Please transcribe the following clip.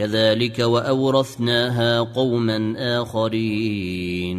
كذلك وأورثناها قوما آخرين.